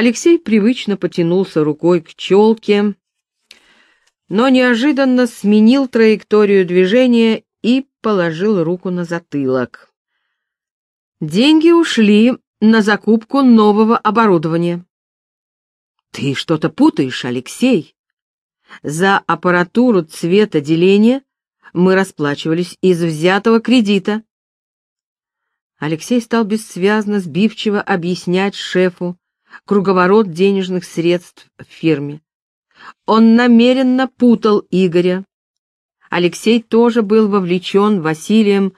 Алексей привычно потянулся рукой к челке, но неожиданно сменил траекторию движения и положил руку на затылок. Деньги ушли на закупку нового оборудования. Ты что-то путаешь, Алексей. За аппаратуру цветоделения мы расплачивались из взятого кредита. Алексей стал бессвязно, сбивчиво объяснять шефу круговорот денежных средств в фирме. Он намеренно путал Игоря. Алексей тоже был вовлечен Василием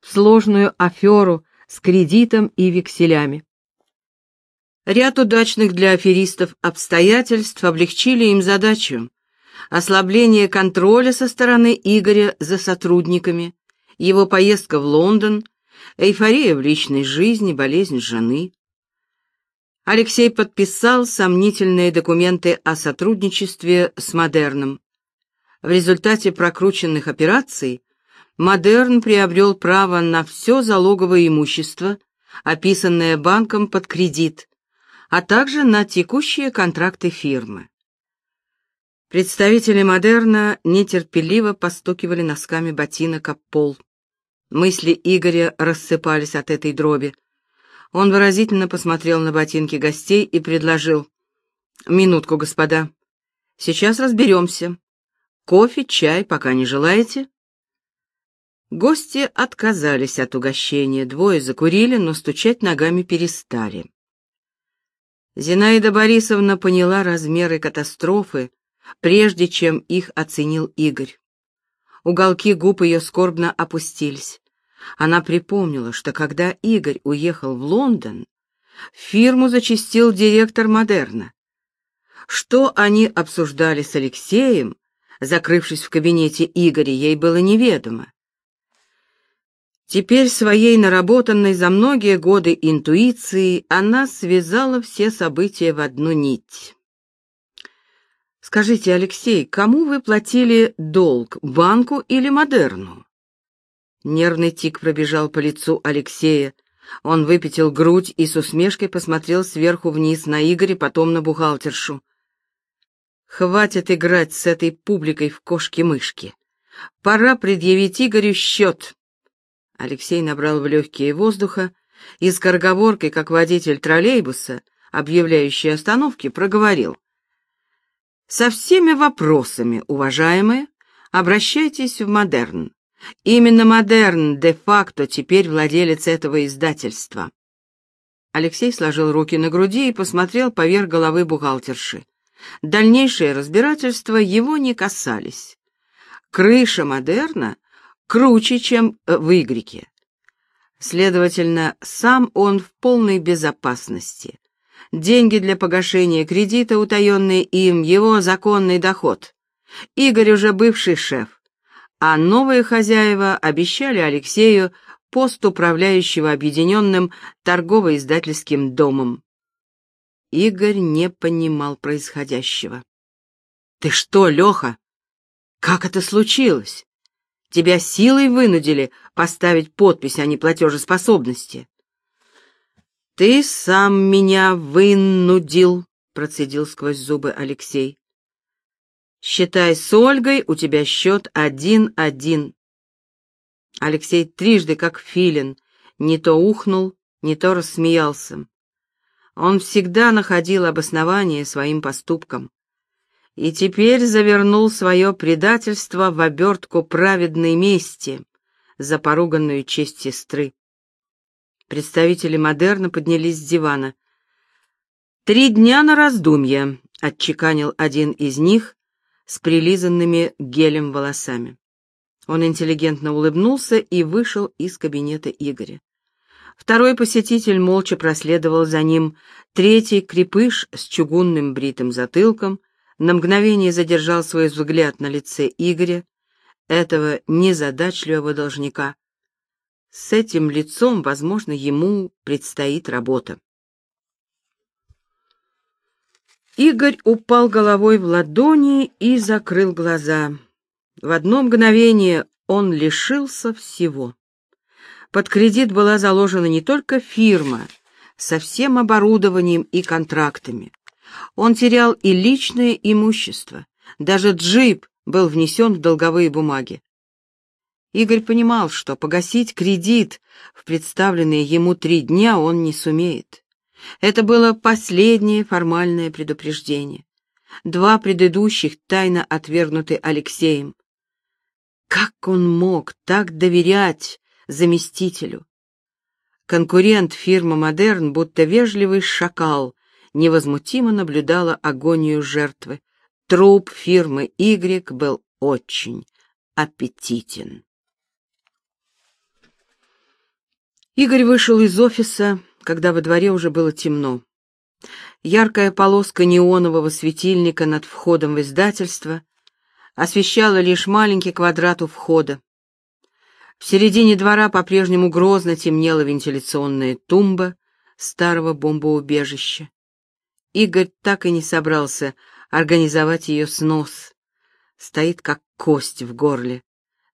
в сложную аферу с кредитом и векселями. Ряд удачных для аферистов обстоятельств облегчили им задачу. Ослабление контроля со стороны Игоря за сотрудниками, его поездка в Лондон, эйфория в личной жизни, болезнь жены. Алексей подписал сомнительные документы о сотрудничестве с Модерном. В результате прокрученных операций Модерн приобрел право на все залоговое имущество, описанное банком под кредит, а также на текущие контракты фирмы. Представители Модерна нетерпеливо постукивали носками ботинок об пол. Мысли Игоря рассыпались от этой дроби. Он выразительно посмотрел на ботинки гостей и предложил. «Минутку, господа. Сейчас разберемся. Кофе, чай, пока не желаете?» Гости отказались от угощения, двое закурили, но стучать ногами перестали. Зинаида Борисовна поняла размеры катастрофы, прежде чем их оценил Игорь. Уголки губ ее скорбно опустились. Она припомнила, что когда Игорь уехал в Лондон, фирму зачастил директор Модерна. Что они обсуждали с Алексеем, закрывшись в кабинете Игоря, ей было неведомо. Теперь своей наработанной за многие годы интуицией она связала все события в одну нить. «Скажите, Алексей, кому вы платили долг, банку или модерну?» Нервный тик пробежал по лицу Алексея. Он выпятил грудь и с усмешкой посмотрел сверху вниз на Игоря, потом на бухгалтершу. «Хватит играть с этой публикой в кошки-мышки. Пора предъявить Игорю счет». Алексей набрал в легкие воздуха и с корговоркой, как водитель троллейбуса, объявляющий остановки, проговорил. «Со всеми вопросами, уважаемые, обращайтесь в Модерн. Именно Модерн де-факто теперь владелец этого издательства». Алексей сложил руки на груди и посмотрел поверх головы бухгалтерши. Дальнейшие разбирательства его не касались. Крыша Модерна круче, чем э, в Игрике. Следовательно, сам он в полной безопасности. Деньги для погашения кредита, утаенные им, его законный доход. Игорь уже бывший шеф, а новые хозяева обещали Алексею пост управляющего объединенным торгово-издательским домом. Игорь не понимал происходящего. «Ты что, Леха? Как это случилось?» Тебя силой вынудили поставить подпись о неплатежеспособности. Ты сам меня вынудил, процедил сквозь зубы Алексей. Считай, с Ольгой у тебя счет один-один. Алексей трижды, как филин, не то ухнул, не то рассмеялся. Он всегда находил обоснование своим поступкам и теперь завернул свое предательство в обертку праведной мести за поруганную честь сестры. Представители модерна поднялись с дивана. «Три дня на раздумье», — отчеканил один из них с прилизанными гелем волосами. Он интеллигентно улыбнулся и вышел из кабинета Игоря. Второй посетитель молча проследовал за ним, третий — крепыш с чугунным бритым затылком, на мгновение задержал свой взгляд на лице Игоря, этого незадачливого должника. С этим лицом, возможно, ему предстоит работа. Игорь упал головой в ладони и закрыл глаза. В одно мгновение он лишился всего. Под кредит была заложена не только фирма, со всем оборудованием и контрактами. Он терял и личное имущество. Даже джип был внесен в долговые бумаги. Игорь понимал, что погасить кредит в представленные ему три дня он не сумеет. Это было последнее формальное предупреждение. Два предыдущих тайно отвергнуты Алексеем. Как он мог так доверять заместителю? Конкурент фирмы «Модерн», будто вежливый шакал, невозмутимо наблюдала агонию жертвы. Труп фирмы «Y» был очень аппетитен. Игорь вышел из офиса, когда во дворе уже было темно. Яркая полоска неонового светильника над входом в издательство освещала лишь маленький квадрат у входа. В середине двора по-прежнему грозно темнела вентиляционная тумба старого бомбоубежища. Игорь так и не собрался организовать ее снос. Стоит как кость в горле,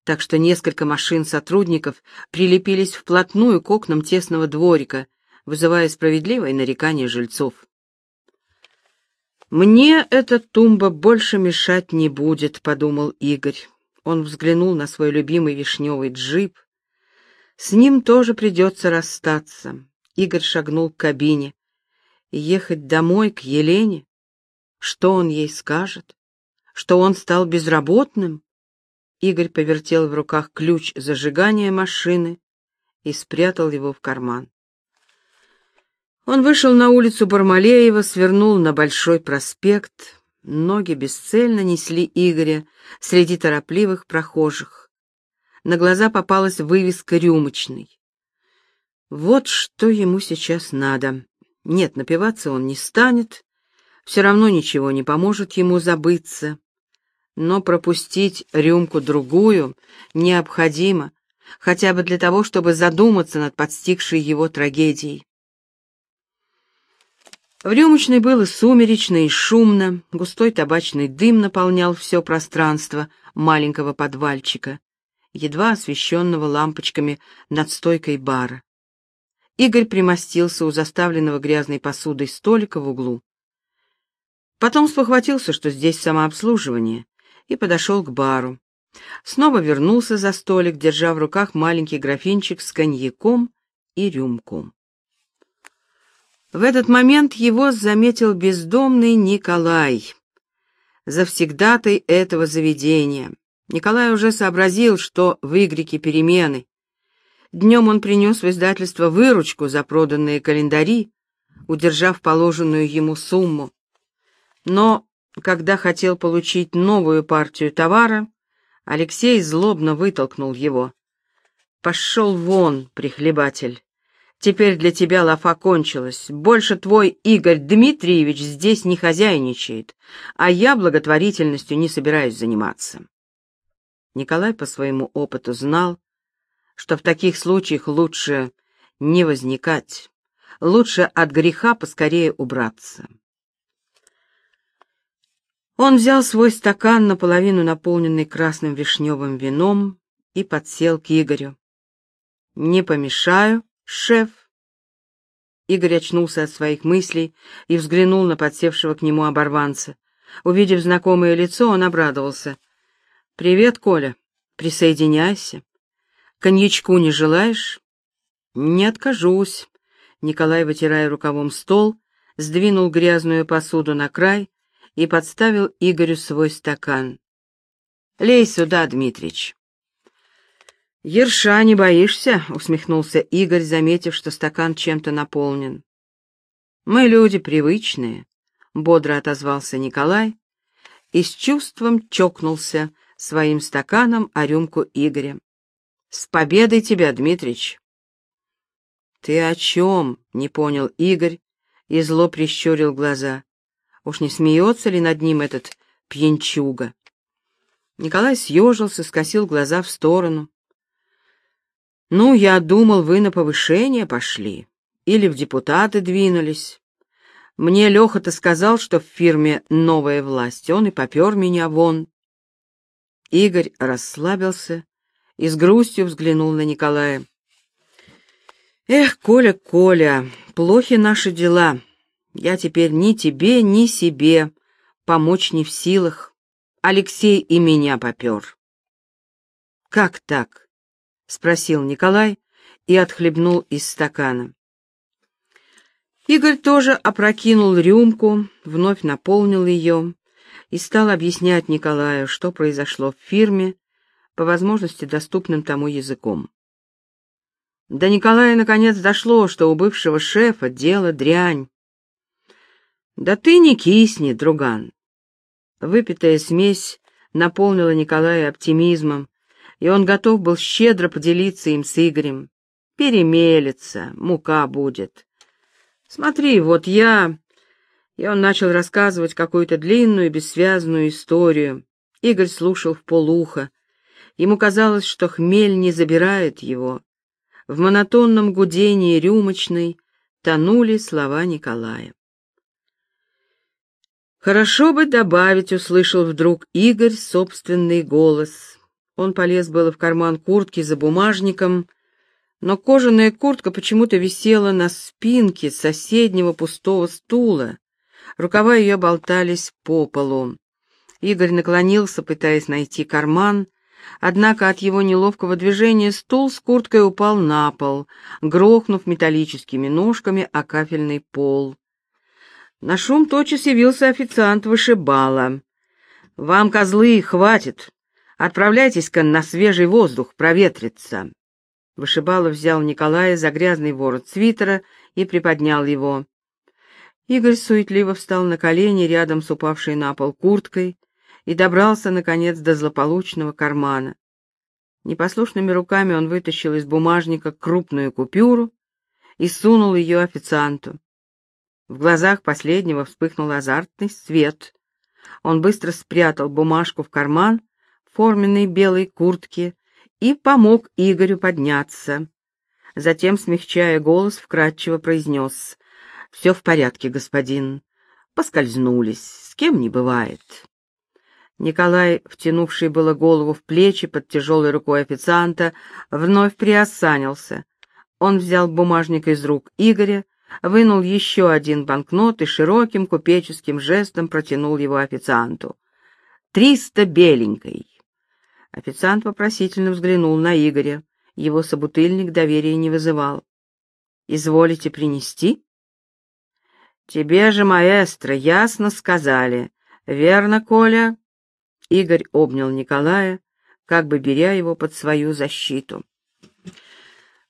так что несколько машин сотрудников прилепились вплотную к окнам тесного дворика, вызывая справедливое нарекание жильцов. «Мне эта тумба больше мешать не будет», — подумал Игорь. Он взглянул на свой любимый вишневый джип. С ним тоже придется расстаться. Игорь шагнул к кабине. Ехать домой, к Елене? Что он ей скажет? Что он стал безработным? Игорь повертел в руках ключ зажигания машины и спрятал его в карман. Он вышел на улицу Бармалеева, свернул на Большой проспект. Ноги бесцельно несли Игоря среди торопливых прохожих. На глаза попалась вывеска рюмочной. Вот что ему сейчас надо. Нет, напиваться он не станет, все равно ничего не поможет ему забыться. Но пропустить рюмку-другую необходимо, хотя бы для того, чтобы задуматься над подстигшей его трагедией. В рюмочной было сумеречно и шумно, густой табачный дым наполнял все пространство маленького подвальчика, едва освещенного лампочками над стойкой бара. Игорь примостился у заставленного грязной посудой столика в углу. Потом спохватился, что здесь самообслуживание, и подошел к бару. Снова вернулся за столик, держа в руках маленький графинчик с коньяком и рюмку. В этот момент его заметил бездомный Николай, завсегдатай этого заведения. Николай уже сообразил, что в Игреке перемены. Днем он принес в издательство выручку за проданные календари, удержав положенную ему сумму. Но, когда хотел получить новую партию товара, Алексей злобно вытолкнул его. «Пошел вон, прихлебатель!» Теперь для тебя лафа кончилась. Больше твой Игорь Дмитриевич здесь не хозяйничает, а я благотворительностью не собираюсь заниматься. Николай по своему опыту знал, что в таких случаях лучше не возникать, лучше от греха поскорее убраться. Он взял свой стакан, наполовину наполненный красным вишневым вином, и подсел к Игорю. «Не помешаю», «Шеф!» Игорь очнулся от своих мыслей и взглянул на подсевшего к нему оборванца. Увидев знакомое лицо, он обрадовался. «Привет, Коля. Присоединяйся. Коньячку не желаешь?» «Не откажусь». Николай, вытирая рукавом стол, сдвинул грязную посуду на край и подставил Игорю свой стакан. «Лей сюда, Дмитрич». «Ерша не боишься?» — усмехнулся Игорь, заметив, что стакан чем-то наполнен. «Мы люди привычные», — бодро отозвался Николай и с чувством чокнулся своим стаканом о рюмку Игоря. «С победой тебя, Дмитрич!» «Ты о чем?» — не понял Игорь и зло прищурил глаза. Уж не смеется ли над ним этот пьянчуга? Николай съежился, скосил глаза в сторону. «Ну, я думал, вы на повышение пошли или в депутаты двинулись. Мне Леха-то сказал, что в фирме новая власть, он и попер меня вон». Игорь расслабился и с грустью взглянул на Николая. Эх, Коля, Коля, плохи наши дела. Я теперь ни тебе, ни себе помочь не в силах. Алексей и меня попер. Как так? Спросил Николай и отхлебнул из стакана. Игорь тоже опрокинул рюмку, вновь наполнил ее и стал объяснять Николаю, что произошло в фирме, по возможности доступным тому языком. До Николая наконец дошло, что у бывшего шефа дело дрянь. «Да ты не кисни, друган!» Выпитая смесь наполнила Николая оптимизмом, и он готов был щедро поделиться им с Игорем. «Перемелется, мука будет. Смотри, вот я...» И он начал рассказывать какую-то длинную бессвязную историю. Игорь слушал в полуха. Ему казалось, что хмель не забирает его. В монотонном гудении рюмочной тонули слова Николая. Хорошо бы добавить, услышал вдруг Игорь собственный голос. Он полез было в карман куртки за бумажником, но кожаная куртка почему-то висела на спинке соседнего пустого стула. Рукава ее болтались по полу. Игорь наклонился, пытаясь найти карман, однако от его неловкого движения стул с курткой упал на пол, грохнув металлическими ножками о кафельный пол. На шум тотчас явился официант вышибала. «Вам, козлы, хватит. Отправляйтесь-ка на свежий воздух проветриться». Вышибалов взял Николая за грязный ворот свитера и приподнял его. Игорь суетливо встал на колени рядом с упавшей на пол курткой и добрался, наконец, до злополучного кармана. Непослушными руками он вытащил из бумажника крупную купюру и сунул ее официанту. В глазах последнего вспыхнул азартный свет. Он быстро спрятал бумажку в карман форменной белой куртки и помог Игорю подняться. Затем, смягчая голос, вкратчиво произнес «Все в порядке, господин. Поскользнулись, с кем не бывает». Николай, втянувший было голову в плечи под тяжелой рукой официанта, вновь приосанился. Он взял бумажник из рук Игоря, вынул еще один банкнот и широким купеческим жестом протянул его официанту. «Триста беленькой!» Официант вопросительно взглянул на Игоря. Его собутыльник доверия не вызывал. «Изволите принести?» «Тебе же, маэстро, ясно сказали. Верно, Коля?» Игорь обнял Николая, как бы беря его под свою защиту.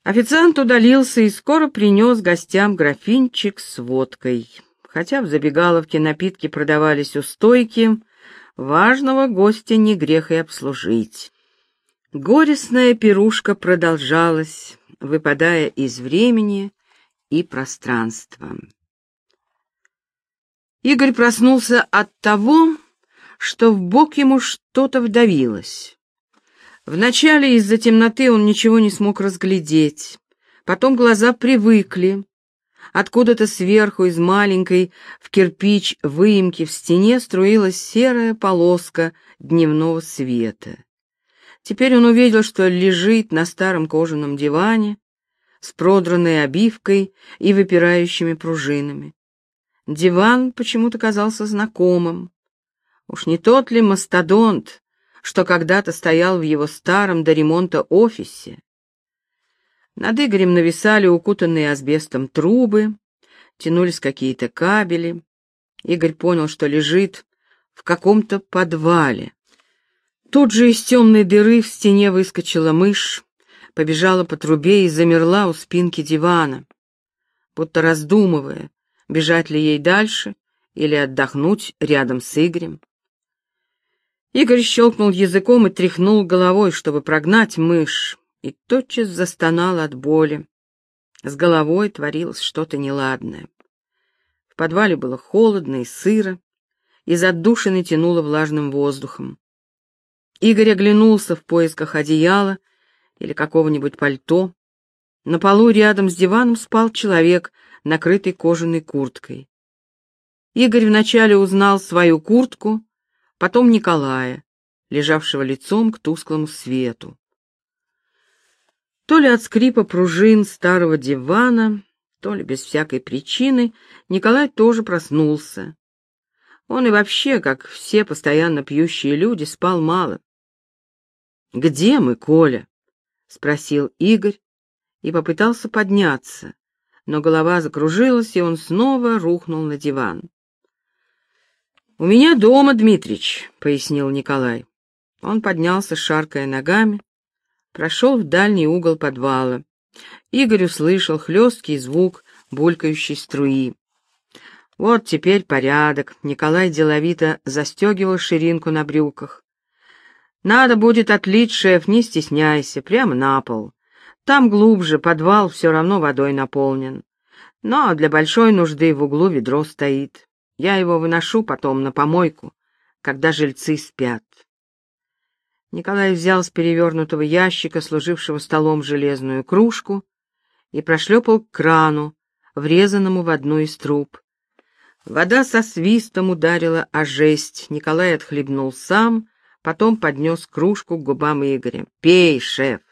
Официант удалился и скоро принес гостям графинчик с водкой. Хотя в забегаловке напитки продавались у стойки, важного гостя не грех и обслужить. Горестная пирушка продолжалась, выпадая из времени и пространства. Игорь проснулся от того, что в бок ему что-то вдавилось. Вначале из-за темноты он ничего не смог разглядеть. Потом глаза привыкли. Откуда-то сверху из маленькой в кирпич выемки в стене струилась серая полоска дневного света. Теперь он увидел, что лежит на старом кожаном диване с продранной обивкой и выпирающими пружинами. Диван почему-то казался знакомым. Уж не тот ли мастодонт, что когда-то стоял в его старом до ремонта офисе. Над Игорем нависали укутанные асбестом трубы, тянулись какие-то кабели. Игорь понял, что лежит в каком-то подвале. Тут же из темной дыры в стене выскочила мышь, побежала по трубе и замерла у спинки дивана, будто раздумывая, бежать ли ей дальше или отдохнуть рядом с Игорем. Игорь щелкнул языком и тряхнул головой, чтобы прогнать мышь, и тотчас застонал от боли. С головой творилось что-то неладное. В подвале было холодно и сыро, из отдушины тянуло влажным воздухом. Игорь оглянулся в поисках одеяла или какого-нибудь пальто. На полу рядом с диваном спал человек, накрытый кожаной курткой. Игорь вначале узнал свою куртку, потом Николая, лежавшего лицом к тусклому свету. То ли от скрипа пружин старого дивана, то ли без всякой причины, Николай тоже проснулся. Он и вообще, как все постоянно пьющие люди, спал мало. «Где мы, Коля?» — спросил Игорь и попытался подняться, но голова закружилась, и он снова рухнул на диван. «У меня дома, Дмитрич», — пояснил Николай. Он поднялся, шаркая ногами, прошел в дальний угол подвала. Игорь услышал хлесткий звук булькающей струи. Вот теперь порядок. Николай деловито застегивал ширинку на брюках. Надо будет отлить, шеф, не стесняйся, прямо на пол. Там глубже, подвал все равно водой наполнен. Но для большой нужды в углу ведро стоит. Я его выношу потом на помойку, когда жильцы спят. Николай взял с перевернутого ящика, служившего столом, железную кружку и прошлепал к крану, врезанному в одну из труб. Вода со свистом ударила о жесть. Николай отхлебнул сам, потом поднес кружку к губам Игоря. «Пей, шеф!»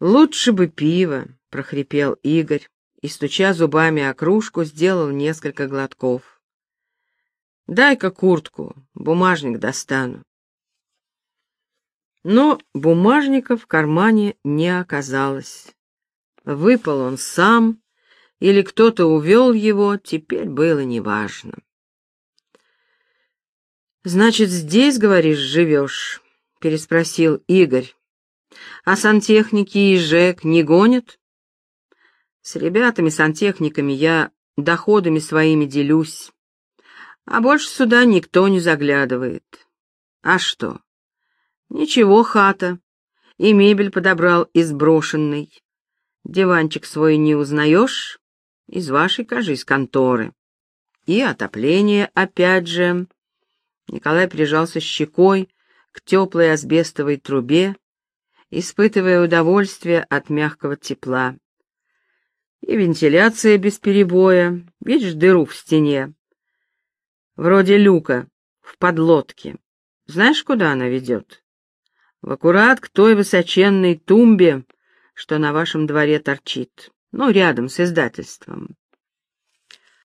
«Лучше бы пиво», — прохрипел Игорь и, стуча зубами о кружку, сделал несколько глотков. «Дай-ка куртку, бумажник достану». Но бумажника в кармане не оказалось. Выпал он сам, или кто-то увел его, теперь было неважно. «Значит, здесь, говоришь, живешь?» — переспросил Игорь. «А сантехники и ЖЭК не гонят?» «С ребятами-сантехниками я доходами своими делюсь, а больше сюда никто не заглядывает. А что?» Ничего, хата. И мебель подобрал из брошенной. Диванчик свой не узнаешь? Из вашей, кажись, конторы. И отопление опять же. Николай прижался щекой к теплой асбестовой трубе, испытывая удовольствие от мягкого тепла. И вентиляция без перебоя. Видишь дыру в стене? Вроде люка в подлодке. Знаешь, куда она ведет? В аккурат к той высоченной тумбе, что на вашем дворе торчит, ну, рядом с издательством.